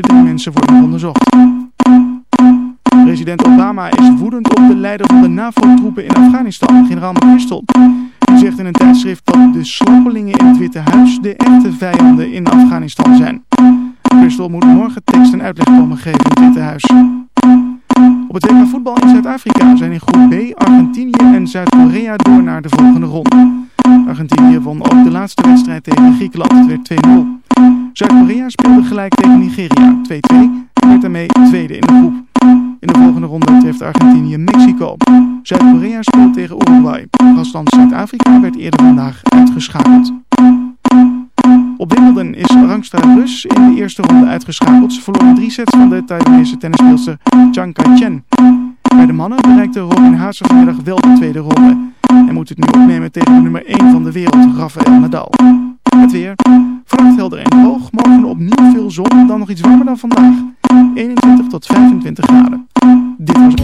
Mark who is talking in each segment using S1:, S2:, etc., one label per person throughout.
S1: tussen de mensen wordt nog onderzocht. President Obama is woedend op de leider van de NAVO-troepen in Afghanistan, generaal McChrystal. Hij zegt in een tijdschrift dat de slappelingen in het Witte Huis de echte vijanden in Afghanistan zijn. McChrystal moet morgen tekst en uitleg komen geven in het Witte Huis. Op het WK voetbal in Zuid-Afrika zijn in groep B Argentinië en Zuid-Korea door naar de volgende ronde. Argentinië won ook de laatste wedstrijd tegen Griekenland, het werd 2-0. Zuid-Korea speelde gelijk tegen Nigeria, 2-2 en werd daarmee tweede in de groep. In de volgende ronde treft Argentinië Mexico. Zuid-Korea speelt tegen Uruguay. Gastland Zuid-Afrika werd eerder vandaag uitgeschakeld. Op Wimbledon is Rangstra Rus in de eerste ronde uitgeschakeld. Ze verloor drie sets van de Taiwanese tennisspeelster Chang Kai-chen. Bij de mannen bereikte Robin Haase vanmiddag wel de tweede ronde. Hij moet het nu opnemen tegen de nummer 1 van de wereld, Rafael Nadal. Het weer. Vannacht helder en hoog. Morgen opnieuw veel zon. Dan nog iets warmer dan vandaag. 21 tot 25 graden. Dit was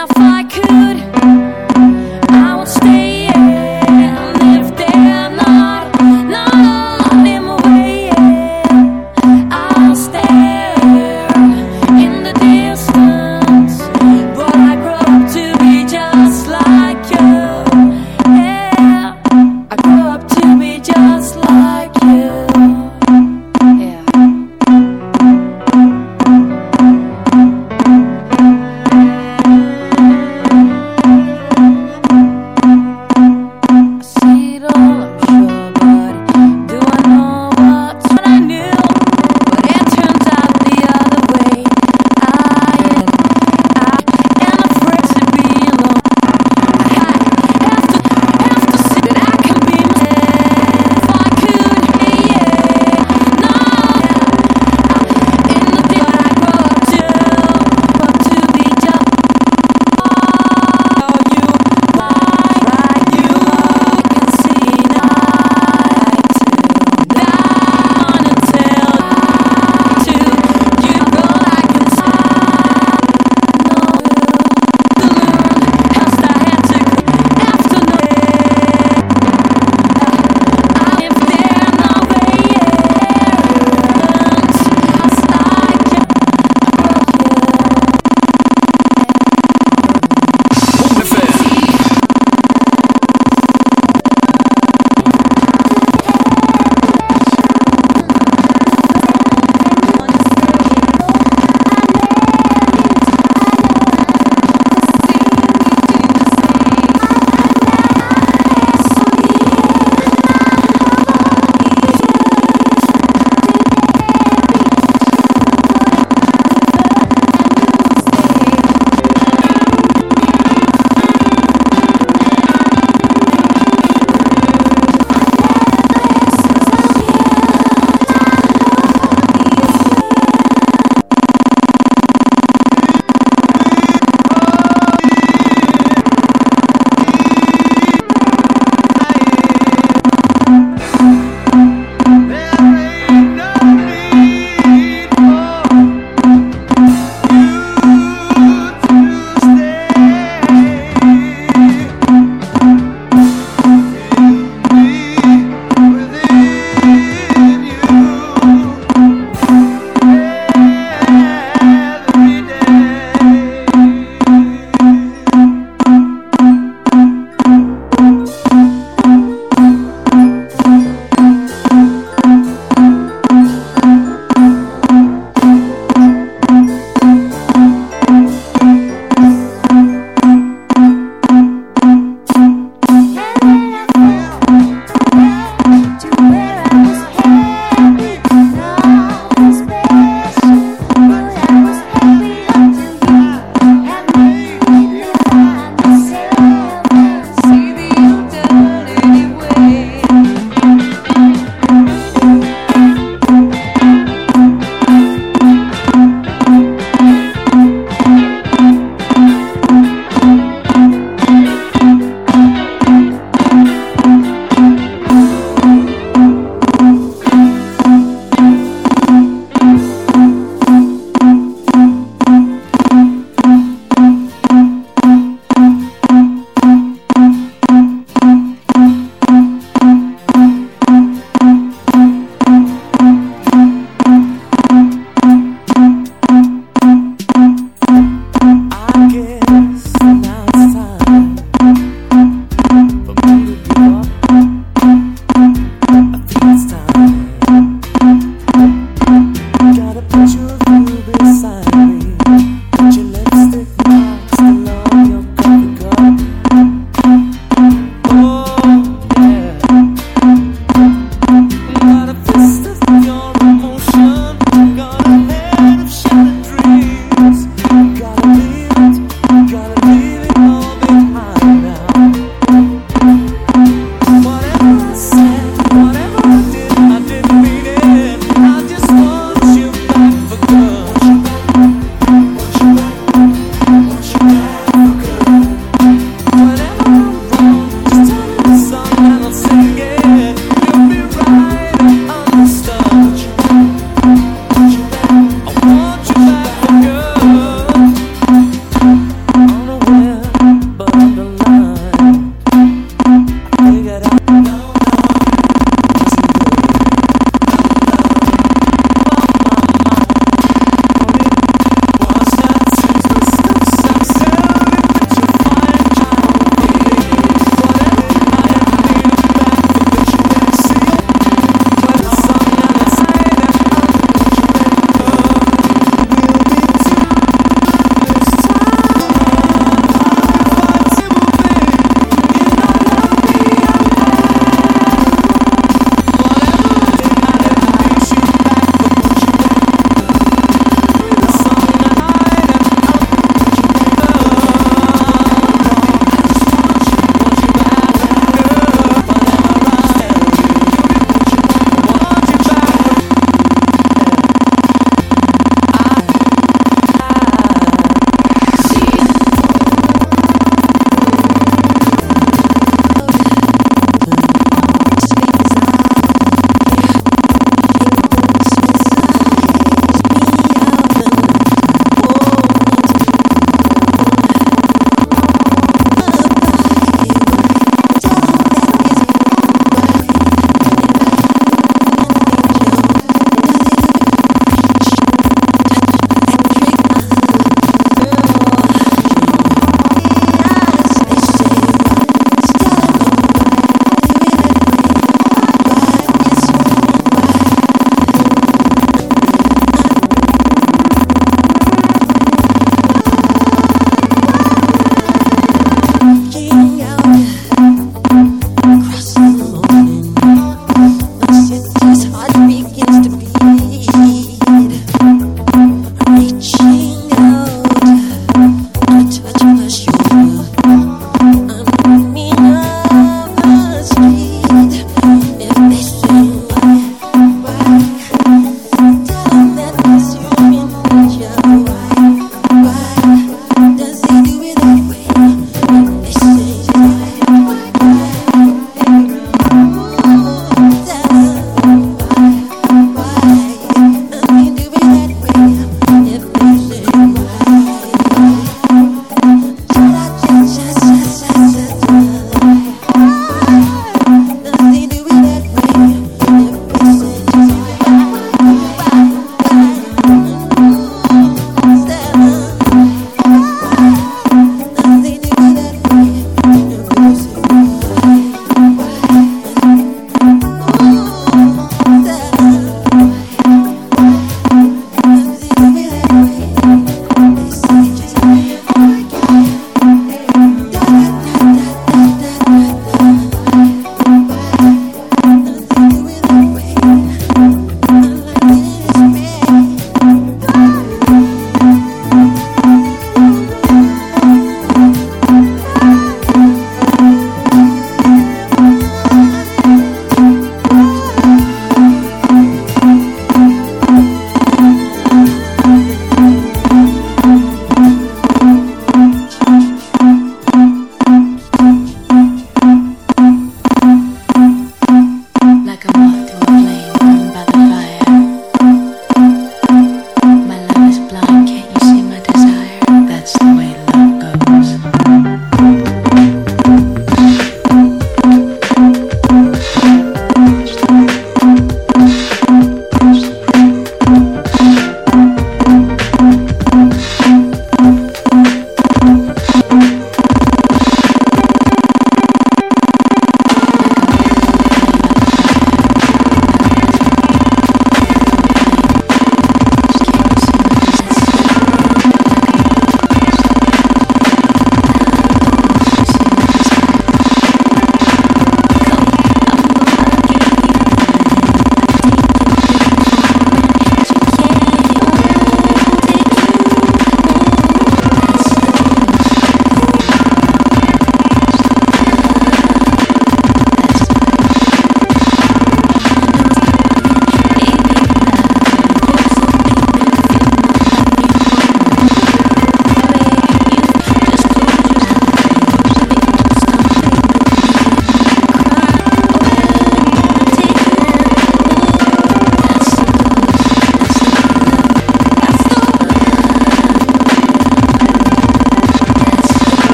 S2: if I could.